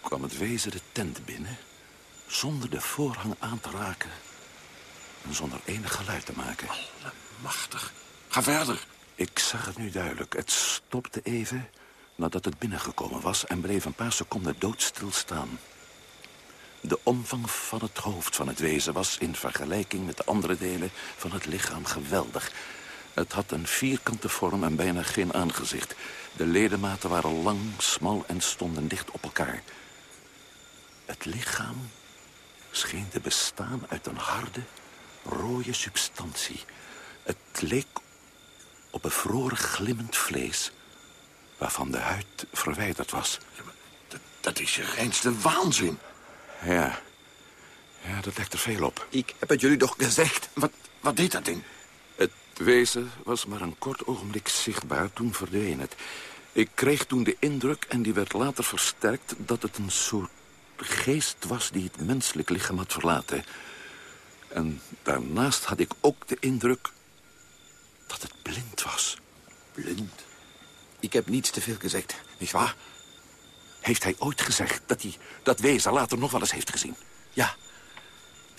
kwam het wezen de tent binnen... zonder de voorhang aan te raken... en zonder enig geluid te maken. Machtig. Ga verder. Ik zag het nu duidelijk. Het stopte even nadat het binnengekomen was... en bleef een paar seconden doodstil staan. De omvang van het hoofd van het wezen was in vergelijking met de andere delen van het lichaam geweldig. Het had een vierkante vorm en bijna geen aangezicht. De ledematen waren lang, smal en stonden dicht op elkaar. Het lichaam scheen te bestaan uit een harde, rode substantie. Het leek op bevroren glimmend vlees... waarvan de huid verwijderd was. dat, dat is je reinste waanzin. Ja, ja, dat lijkt er veel op. Ik heb het jullie toch gezegd. Wat, wat deed dat ding? Het wezen was maar een kort ogenblik zichtbaar, toen verdween het. Ik kreeg toen de indruk, en die werd later versterkt... dat het een soort geest was die het menselijk lichaam had verlaten. En daarnaast had ik ook de indruk dat het blind was. Blind? Ik heb niets te veel gezegd, nietwaar? Heeft hij ooit gezegd dat hij dat wezen later nog wel eens heeft gezien? Ja,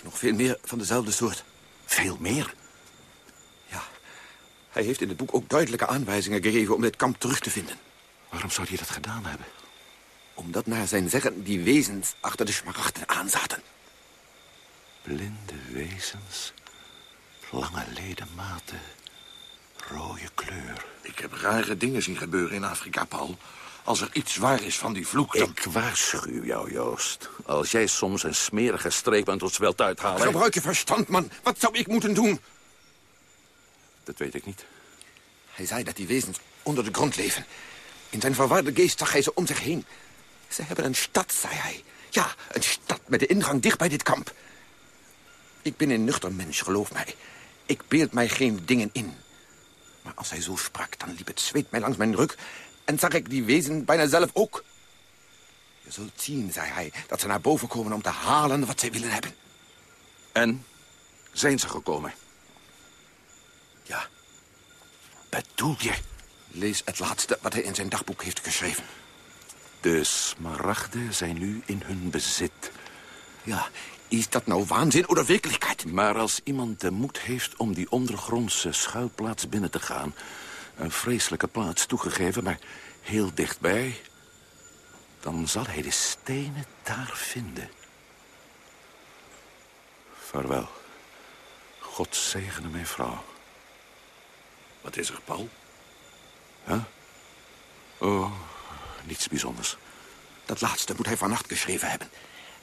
nog veel meer van dezelfde soort. Veel meer? Ja, hij heeft in het boek ook duidelijke aanwijzingen gegeven om dit kamp terug te vinden. Waarom zou hij dat gedaan hebben? Omdat naar zijn zeggen die wezens achter de smaragden aanzaten. Blinde wezens, lange ledematen, rode kleur. Ik heb rare dingen zien gebeuren in Afrika, Paul. Als er iets waar is van die vloek, dan... Ik waarschuw jou, Joost. Als jij soms een smerige streep aan ons wilt uithalen... Gebruik je verstand, man. Wat zou ik moeten doen? Dat weet ik niet. Hij zei dat die wezens onder de grond leven. In zijn verwarde geest zag hij ze om zich heen. Ze hebben een stad, zei hij. Ja, een stad met de ingang dicht bij dit kamp. Ik ben een nuchter mens, geloof mij. Ik beeld mij geen dingen in. Maar als hij zo sprak, dan liep het zweet mij langs mijn rug... en zag ik die wezen bijna zelf ook. Je zult zien, zei hij, dat ze naar boven komen om te halen wat zij willen hebben. En? Zijn ze gekomen? Ja. Bedoel je? Lees het laatste wat hij in zijn dagboek heeft geschreven. De smaragden zijn nu in hun bezit. Ja, is dat nou waanzin of werkelijkheid? Maar als iemand de moed heeft om die ondergrondse schuilplaats binnen te gaan... een vreselijke plaats toegegeven, maar heel dichtbij... dan zal hij de stenen daar vinden. Vaarwel. God zegene mijn vrouw. Wat is er, Paul? Huh? Oh, niets bijzonders. Dat laatste moet hij vannacht geschreven hebben.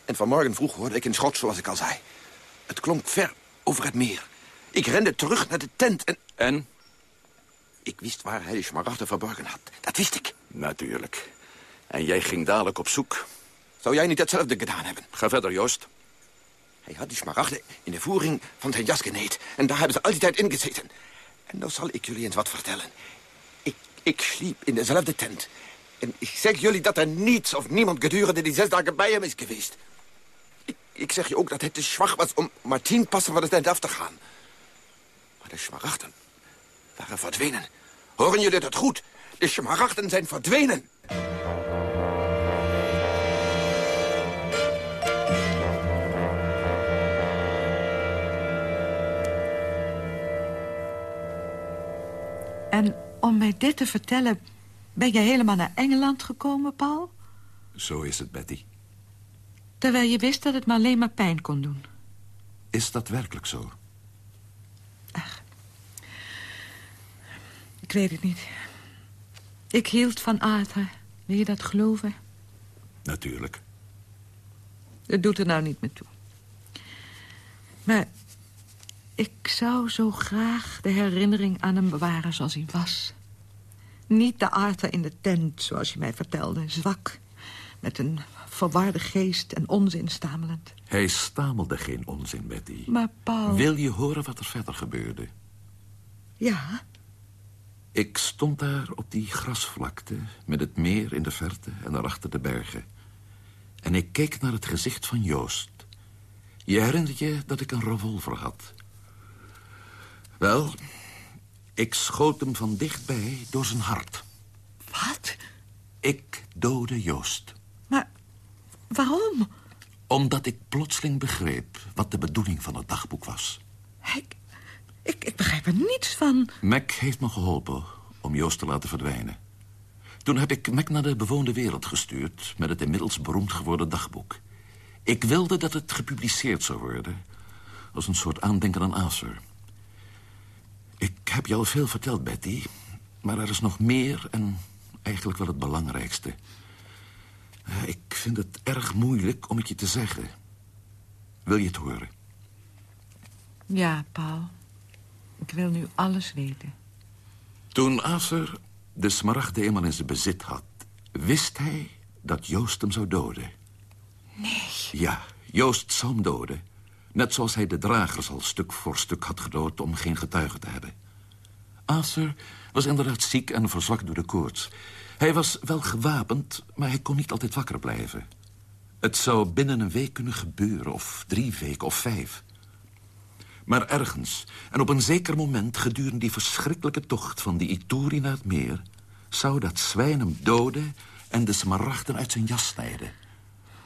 En vanmorgen vroeg hoorde ik een schot, zoals ik al zei. Het klonk ver over het meer. Ik rende terug naar de tent en... En? Ik wist waar hij de smaragden verborgen had. Dat wist ik. Natuurlijk. En jij ging dadelijk op zoek. Zou jij niet hetzelfde gedaan hebben? Ga verder, Joost. Hij had die smaragden in de voering van zijn jas geneed. En daar hebben ze al die tijd in gezeten. En nou zal ik jullie eens wat vertellen. Ik, ik sliep in dezelfde tent. En ik zeg jullie dat er niets of niemand gedurende die zes dagen bij hem is geweest. Ik, zeg je ook dat het te zwak was om maar tien passen van de tent af te gaan. Maar de smaragden waren verdwenen. Horen jullie dat goed? De smaragden zijn verdwenen. En om mij dit te vertellen... ben je helemaal naar Engeland gekomen, Paul? Zo is het, Betty. Terwijl je wist dat het me alleen maar pijn kon doen. Is dat werkelijk zo? Ik weet het niet. Ik hield van Arthur. Wil je dat geloven? Natuurlijk. Het doet er nou niet meer toe. Maar ik zou zo graag de herinnering aan hem bewaren zoals hij was. Niet de Arthur in de tent, zoals je mij vertelde. Zwak, met een verwarde geest en onzin stamelend. Hij stamelde geen onzin, Betty. Maar Paul... Wil je horen wat er verder gebeurde? Ja, Ik stond daar op die grasvlakte... met het meer in de verte en daarachter de bergen. En ik keek naar het gezicht van Joost. Je herinnert je dat ik een revolver had. Wel, ik schoot hem van dichtbij door zijn hart. Wat? Ik doodde Joost. Maar waarom? Omdat ik plotseling begreep wat de bedoeling van het dagboek was. Ik, ik, ik begrijp er niets van. Mac heeft me geholpen om Joost te laten verdwijnen. Toen heb ik Mac naar de bewoonde wereld gestuurd... met het inmiddels beroemd geworden dagboek. Ik wilde dat het gepubliceerd zou worden... als een soort aandenken aan Arthur. Ik heb je al veel verteld, Betty... maar er is nog meer en eigenlijk wel het belangrijkste. Ja, Ik vind het erg moeilijk om het je te zeggen. Wil je het horen? Ja, Paul. Ik wil nu alles weten. Toen Acer de smaragden eenmaal in zijn bezit had... wist hij dat Joost hem zou doden. Nee. Ja, Joost zou hem doden. Net zoals hij de dragers al stuk voor stuk had gedood... om geen getuigen te hebben. Acer was inderdaad ziek en verzwakt door de koorts. Hij was wel gewapend, maar hij kon niet altijd wakker blijven. Het zou binnen een week kunnen gebeuren, of drie weken, of vijf. Maar ergens, en op een zeker moment gedurende die verschrikkelijke tocht van die Ituri naar het meer... zou dat zwijn hem doden en de smaragden uit zijn jas snijden.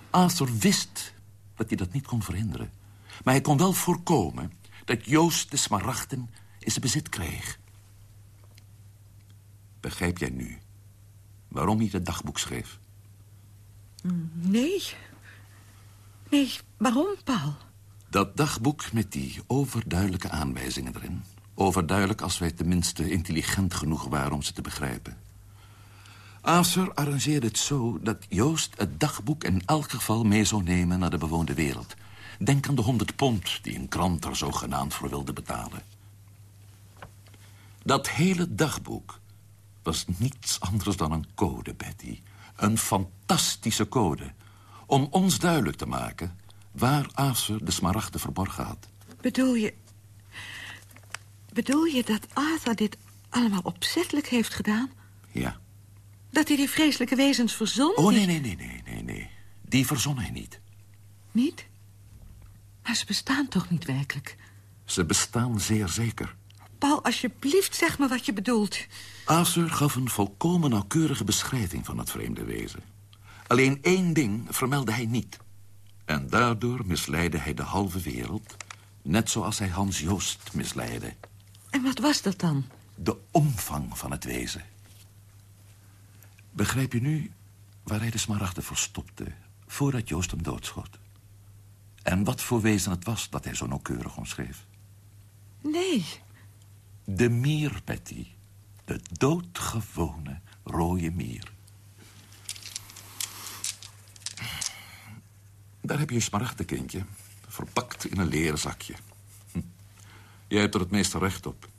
Arthur wist dat hij dat niet kon verhinderen. Maar hij kon wel voorkomen dat Joost de smaragden in zijn bezit kreeg. Begrijp jij nu waarom hij het dagboek schreef? Nee. Nee, waarom, Paul? Dat dagboek met die overduidelijke aanwijzingen erin. Overduidelijk als wij tenminste intelligent genoeg waren om ze te begrijpen. Acer arrangeerde het zo dat Joost het dagboek in elk geval mee zou nemen naar de bewoonde wereld. Denk aan de honderd pond die een krant er zogenaamd voor wilde betalen. Dat hele dagboek was niets anders dan een code, Betty. Een fantastische code. Om ons duidelijk te maken waar Acer de smaragden verborgen had. Bedoel je... Bedoel je dat Arthur dit allemaal opzettelijk heeft gedaan? Ja. Dat hij die vreselijke wezens verzon? Oh, nee, nee, nee, nee, nee, nee. Die verzon hij niet. Niet? Maar ze bestaan toch niet werkelijk? Ze bestaan zeer zeker. Paul, alsjeblieft, zeg me wat je bedoelt. Acer gaf een volkomen nauwkeurige beschrijving van het vreemde wezen. Alleen één ding vermeldde hij niet. En daardoor misleidde hij de halve wereld... net zoals hij Hans Joost misleidde. En wat was dat dan? De omvang van het wezen. Begrijp je nu waar hij de smaragden verstopte... voordat Joost hem doodschoot? En wat voor wezen het was dat hij zo nauwkeurig omschreef? Nee. De mier, Betty. De doodgewone rode mier. Daar heb je je smaragden, kindje. Verpakt in een leren zakje. Hm. Jij hebt er het meeste recht op.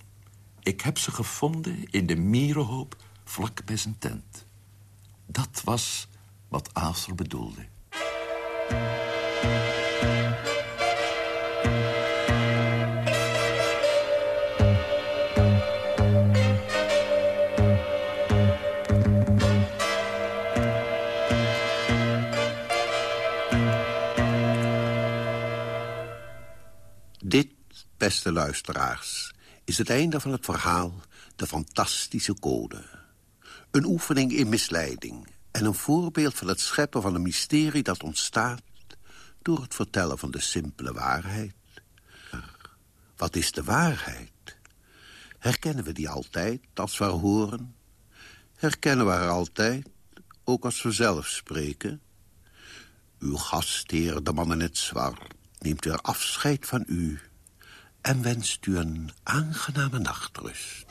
Ik heb ze gevonden in de mierenhoop vlak bij zijn tent. Dat was wat Acer bedoelde. Dit, beste luisteraars, is het einde van het verhaal De Fantastische Code. Een oefening in misleiding en een voorbeeld van het scheppen van een mysterie dat ontstaat door het vertellen van de simpele waarheid. Wat is de waarheid? Herkennen we die altijd als we haar horen? Herkennen we haar altijd, ook als we zelf spreken? Uw gastheer, de man in het zwart, neemt weer afscheid van u... en wenst u een aangename nachtrust.